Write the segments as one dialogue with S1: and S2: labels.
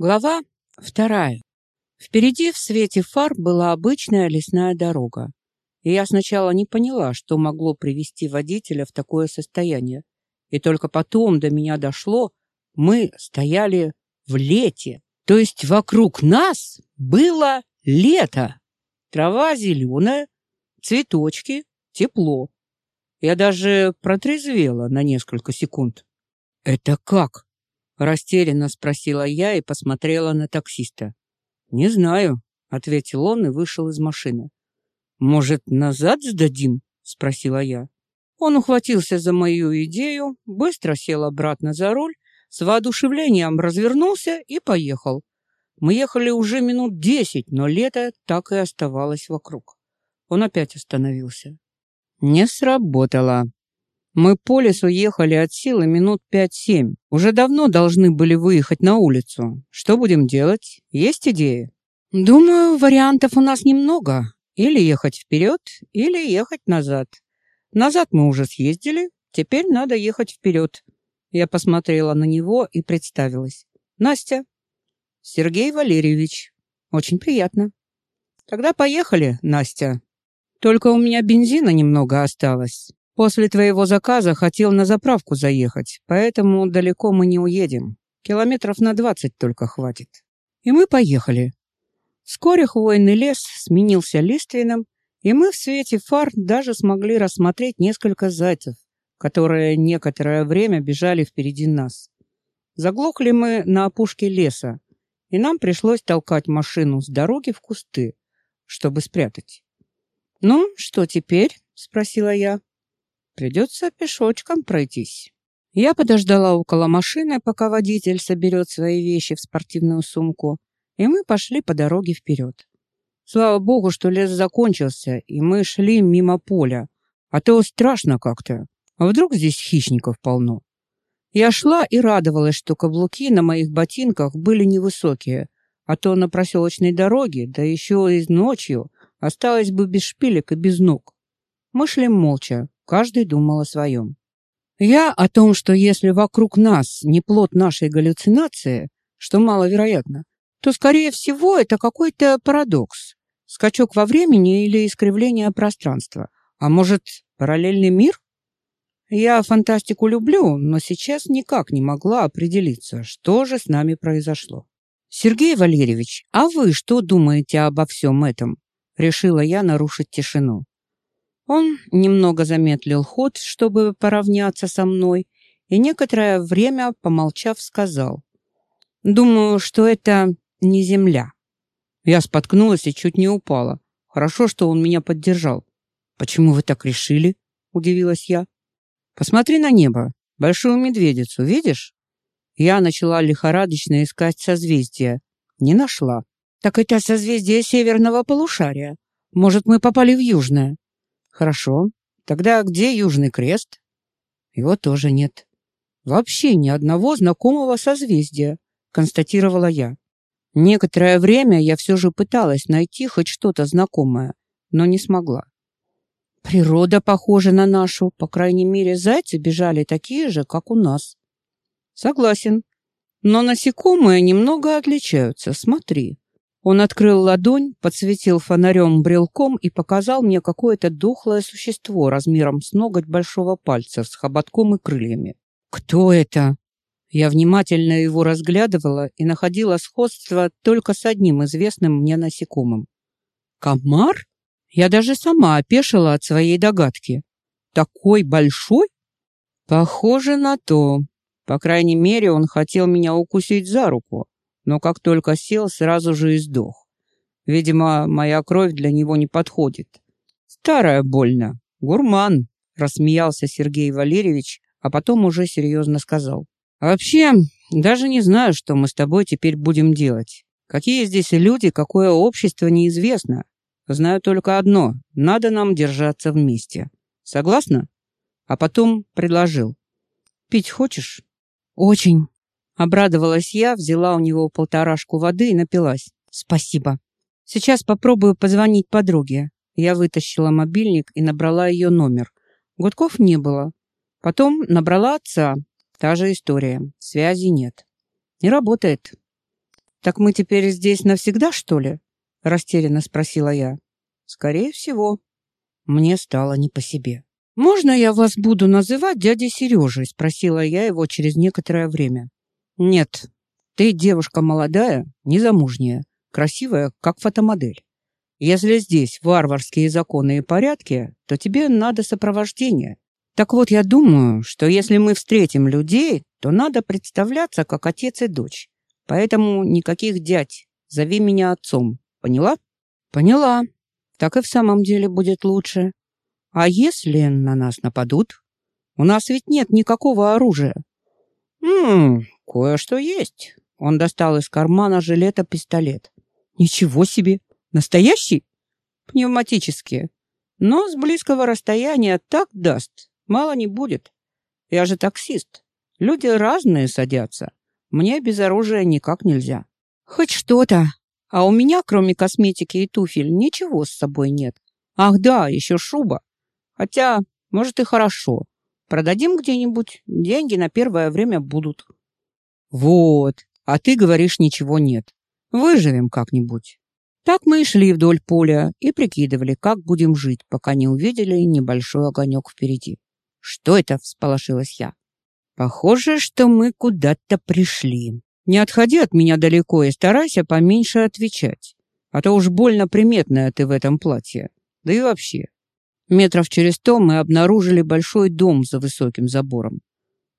S1: Глава вторая. Впереди в свете фар была обычная лесная дорога. И я сначала не поняла, что могло привести водителя в такое состояние. И только потом до меня дошло, мы стояли в лете. То есть вокруг нас было лето. Трава зеленая, цветочки, тепло. Я даже протрезвела на несколько секунд. «Это как?» Растерянно спросила я и посмотрела на таксиста. «Не знаю», — ответил он и вышел из машины. «Может, назад сдадим?» — спросила я. Он ухватился за мою идею, быстро сел обратно за руль, с воодушевлением развернулся и поехал. Мы ехали уже минут десять, но лето так и оставалось вокруг. Он опять остановился. «Не сработало», мы по лесу ехали от силы минут пять-семь. Уже давно должны были выехать на улицу. Что будем делать? Есть идеи? Думаю, вариантов у нас немного. Или ехать вперед, или ехать назад. Назад мы уже съездили, теперь надо ехать вперед. Я посмотрела на него и представилась. Настя. Сергей Валерьевич. Очень приятно. Тогда поехали, Настя. Только у меня бензина немного осталось. После твоего заказа хотел на заправку заехать, поэтому далеко мы не уедем. Километров на двадцать только хватит. И мы поехали. Вскоре хвойный лес сменился лиственным, и мы в свете фар даже смогли рассмотреть несколько зайцев, которые некоторое время бежали впереди нас. Заглохли мы на опушке леса, и нам пришлось толкать машину с дороги в кусты, чтобы спрятать. «Ну, что теперь?» — спросила я. Придется пешочком пройтись. Я подождала около машины, пока водитель соберет свои вещи в спортивную сумку, и мы пошли по дороге вперед. Слава богу, что лес закончился, и мы шли мимо поля, а то страшно как-то. А вдруг здесь хищников полно? Я шла и радовалась, что каблуки на моих ботинках были невысокие, а то на проселочной дороге, да еще и ночью, осталось бы без шпилек и без ног. Мы шли молча, Каждый думал о своем. Я о том, что если вокруг нас не плод нашей галлюцинации, что маловероятно, то, скорее всего, это какой-то парадокс, скачок во времени или искривление пространства. А может, параллельный мир? Я фантастику люблю, но сейчас никак не могла определиться, что же с нами произошло. Сергей Валерьевич, а вы что думаете обо всем этом? Решила я нарушить тишину. Он немного замедлил ход, чтобы поравняться со мной, и некоторое время, помолчав, сказал. «Думаю, что это не земля». Я споткнулась и чуть не упала. Хорошо, что он меня поддержал. «Почему вы так решили?» — удивилась я. «Посмотри на небо. Большую медведицу, видишь?» Я начала лихорадочно искать созвездия. Не нашла. «Так это созвездие северного полушария. Может, мы попали в южное?» Хорошо. Тогда где Южный Крест? Его тоже нет. Вообще ни одного знакомого созвездия, констатировала я. Некоторое время я все же пыталась найти хоть что-то знакомое, но не смогла. Природа похожа на нашу, по крайней мере, зайцы бежали такие же, как у нас. Согласен. Но насекомые немного отличаются, смотри. Он открыл ладонь, подсветил фонарем брелком и показал мне какое-то дохлое существо размером с ноготь большого пальца с хоботком и крыльями. «Кто это?» Я внимательно его разглядывала и находила сходство только с одним известным мне насекомым. «Комар?» Я даже сама опешила от своей догадки. «Такой большой?» «Похоже на то. По крайней мере, он хотел меня укусить за руку но как только сел, сразу же и сдох. Видимо, моя кровь для него не подходит. Старая больно. Гурман, рассмеялся Сергей Валерьевич, а потом уже серьезно сказал. Вообще, даже не знаю, что мы с тобой теперь будем делать. Какие здесь люди, какое общество, неизвестно. Знаю только одно. Надо нам держаться вместе. Согласна? А потом предложил. Пить хочешь? Очень. Обрадовалась я, взяла у него полторашку воды и напилась. Спасибо. Сейчас попробую позвонить подруге. Я вытащила мобильник и набрала ее номер. Гудков не было. Потом набрала отца. Та же история. Связи нет. Не работает. Так мы теперь здесь навсегда, что ли? растерянно спросила я. Скорее всего. Мне стало не по себе. Можно я вас буду называть дядей Сережей? спросила я его через некоторое время. Нет. Ты девушка молодая, незамужняя, красивая, как фотомодель. Если здесь варварские законы и порядки, то тебе надо сопровождение. Так вот, я думаю, что если мы встретим людей, то надо представляться как отец и дочь. Поэтому никаких дядь. Зови меня отцом. Поняла? Поняла. Так и в самом деле будет лучше. А если на нас нападут? У нас ведь нет никакого оружия. Хм, кое-что есть. Он достал из кармана жилета пистолет. Ничего себе. Настоящий? Пневматический. Но с близкого расстояния так даст. Мало не будет. Я же таксист. Люди разные садятся. Мне без оружия никак нельзя. Хоть что-то. А у меня, кроме косметики и туфель, ничего с собой нет. Ах да, еще шуба. Хотя, может и хорошо. Продадим где-нибудь, деньги на первое время будут. Вот. А ты говоришь, ничего нет. Выживем как-нибудь. Так мы и шли вдоль поля и прикидывали, как будем жить, пока не увидели небольшой огонек впереди. «Что это?» — всполошилась я. «Похоже, что мы куда-то пришли. Не отходи от меня далеко и старайся поменьше отвечать, а то уж больно приметная ты в этом платье. Да и вообще». Метров через сто мы обнаружили большой дом за высоким забором.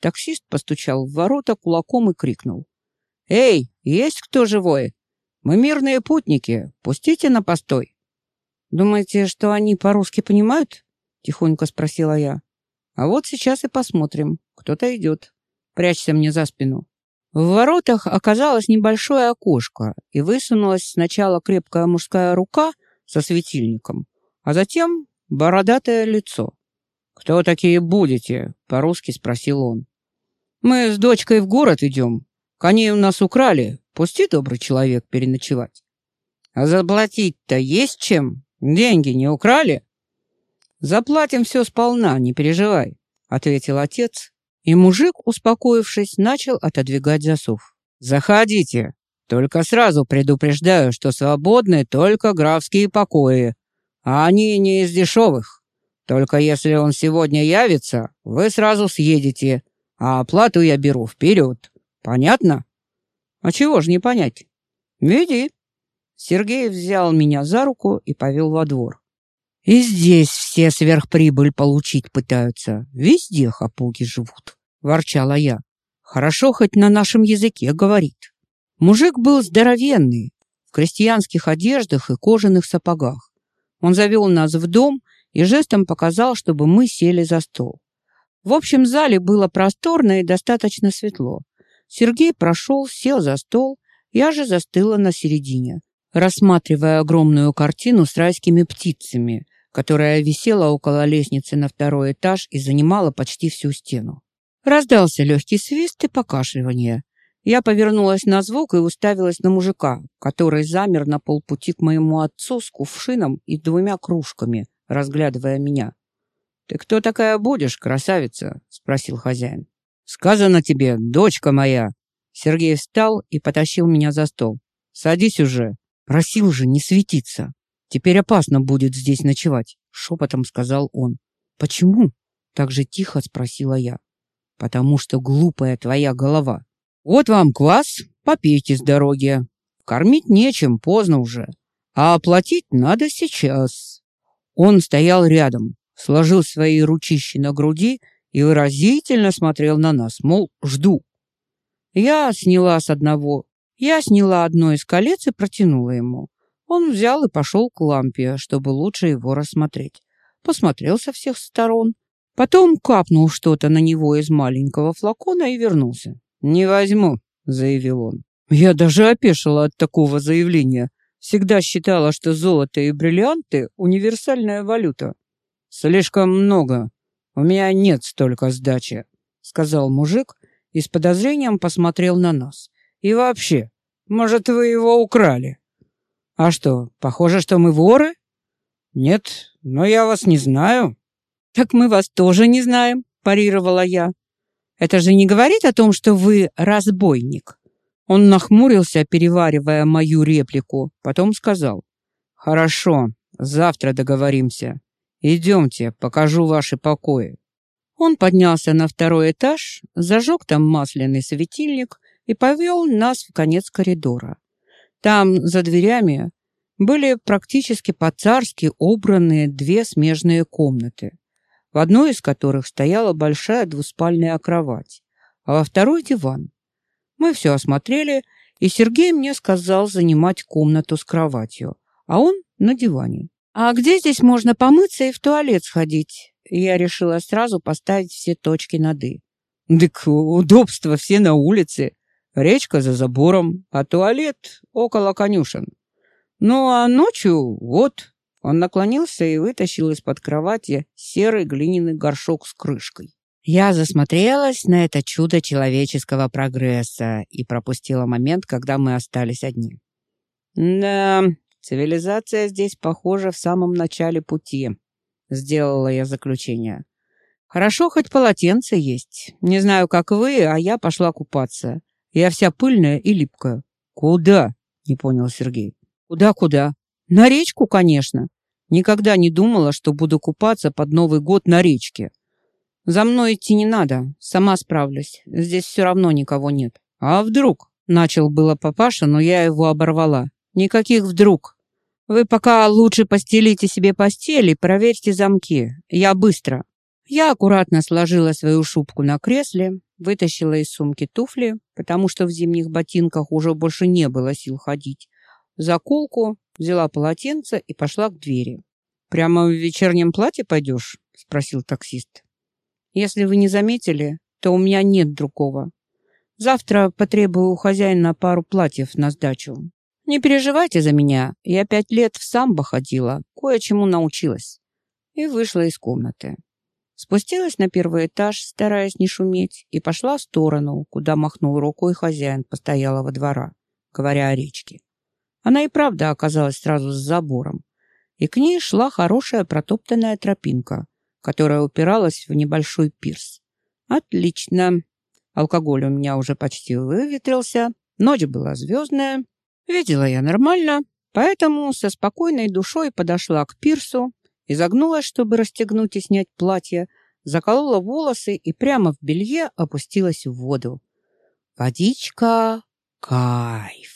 S1: Таксист постучал в ворота кулаком и крикнул. «Эй, есть кто живой? Мы мирные путники. Пустите на постой. Думаете, что они по-русски понимают? Тихонько спросила я. А вот сейчас и посмотрим. Кто-то идет. Прячься мне за спину. В воротах оказалось небольшое окошко, и высунулась сначала крепкая мужская рука со светильником, а затем бородатое лицо. «Кто такие будете?» — по-русски спросил он. «Мы с дочкой в город идем. Коней у нас украли, Пусти, добрый человек, переночевать. А заплатить-то есть чем? Деньги не украли? Заплатим все сполна, не переживай, ответил отец, и мужик, успокоившись, начал отодвигать засов. Заходите, только сразу предупреждаю, что свободны только графские покои, а они не из дешевых. Только если он сегодня явится, вы сразу съедете, а оплату я беру вперед. Понятно? А чего ж не понять? Веди. Сергей взял меня за руку и повел во двор. И здесь все сверхприбыль получить пытаются. Везде хапуги живут, ворчала я. Хорошо хоть на нашем языке говорит. Мужик был здоровенный, в крестьянских одеждах и кожаных сапогах. Он завел нас в дом и жестом показал, чтобы мы сели за стол. В общем зале было просторно и достаточно светло. Сергей прошел, сел за стол, я же застыла на середине, рассматривая огромную картину с райскими птицами, которая висела около лестницы на второй этаж и занимала почти всю стену. Раздался легкий свист и покашливание. Я повернулась на звук и уставилась на мужика, который замер на полпути к моему отцу с кувшином и двумя кружками, разглядывая меня. «Ты кто такая будешь, красавица?» — спросил хозяин. Сказано тебе, дочка моя. Сергей встал и потащил меня за стол. Садись уже. Просил же не светиться. Теперь опасно будет здесь ночевать, шепотом сказал он. Почему? Так же тихо спросила я. Потому что глупая твоя голова. Вот вам квас, попейте с дороги. Кормить нечем, поздно уже. А оплатить надо сейчас. Он стоял рядом, сложил свои ручищи на груди и выразительно смотрел на нас, мол, жду. Я сняла с одного, я сняла одно из колец и протянула ему. Он взял и пошел к лампе, чтобы лучше его рассмотреть. Посмотрел со всех сторон, потом капнул что-то на него из маленького флакона и вернулся. «Не возьму», — заявил он. Я даже опешила от такого заявления. Всегда считала, что золото и бриллианты — универсальная валюта. «Слишком много», «У меня нет столько сдачи», — сказал мужик и с подозрением посмотрел на нас. «И вообще, может, вы его украли?» «А что, похоже, что мы воры?» «Нет, но я вас не знаю». «Так мы вас тоже не знаем», — парировала я. «Это же не говорит о том, что вы разбойник». Он нахмурился, переваривая мою реплику, потом сказал. «Хорошо, завтра договоримся. Идемте, покажу ваши покои». Он поднялся на второй этаж, зажег там масляный светильник и повел нас в конец коридора. Там, за дверями, были практически по-царски убранные две смежные комнаты, в одной из которых стояла большая двуспальная кровать, а во второй диван. Мы все осмотрели, и Сергей мне сказал занимать комнату с кроватью, а он на диване. «А где здесь можно помыться и в туалет сходить?» Я решила сразу поставить все точки над «и». «Так удобства все на улице. Речка за забором, а туалет около конюшен. Ну, а ночью вот...» Он наклонился и вытащил из-под кровати серый глиняный горшок с крышкой. Я засмотрелась на это чудо человеческого прогресса и пропустила момент, когда мы остались одни. Да, цивилизация здесь, похоже, в самом начале пути, сделала я заключение. Хорошо, хоть полотенце есть. Не знаю, как вы, а я пошла купаться. Я вся пыльная и липкая. Куда? Не понял Сергей. Куда-куда? На речку, конечно. Никогда не думала, что буду купаться под Новый год на речке. «За мной идти не надо, сама справлюсь. Здесь все равно никого нет». «А вдруг?» — начал было папаша, но я его оборвала. «Никаких вдруг. Вы пока лучше постелите себе постель и проверьте замки. Я быстро». Я аккуратно сложила свою шубку на кресле, вытащила из сумки туфли, потому что в зимних ботинках уже больше не было сил ходить, заколку, взяла полотенце и пошла к двери. «Прямо в вечернем платье пойдешь?» — спросил таксист. Если вы не заметили, то у меня нет другого. Завтра потребую у хозяина пару платьев на сдачу. Не переживайте за меня, я пять лет в самбо ходила, кое-чему научилась. И вышла из комнаты. Спустилась на первый этаж, стараясь не шуметь, и пошла в сторону, куда махнул рукой хозяин постоялого двора, говоря о речке. Она и правда оказалась сразу с забором, и к ней шла хорошая протоптанная тропинка, которая упиралась в небольшой пирс. Отлично. Алкоголь у меня уже почти выветрился, ночь была звездная, видела я нормально, поэтому со спокойной душой подошла к пирсу, изогнулась, чтобы расстегнуть и снять платье, заколола волосы и прямо в белье опустилась в воду. Водичка — кайф.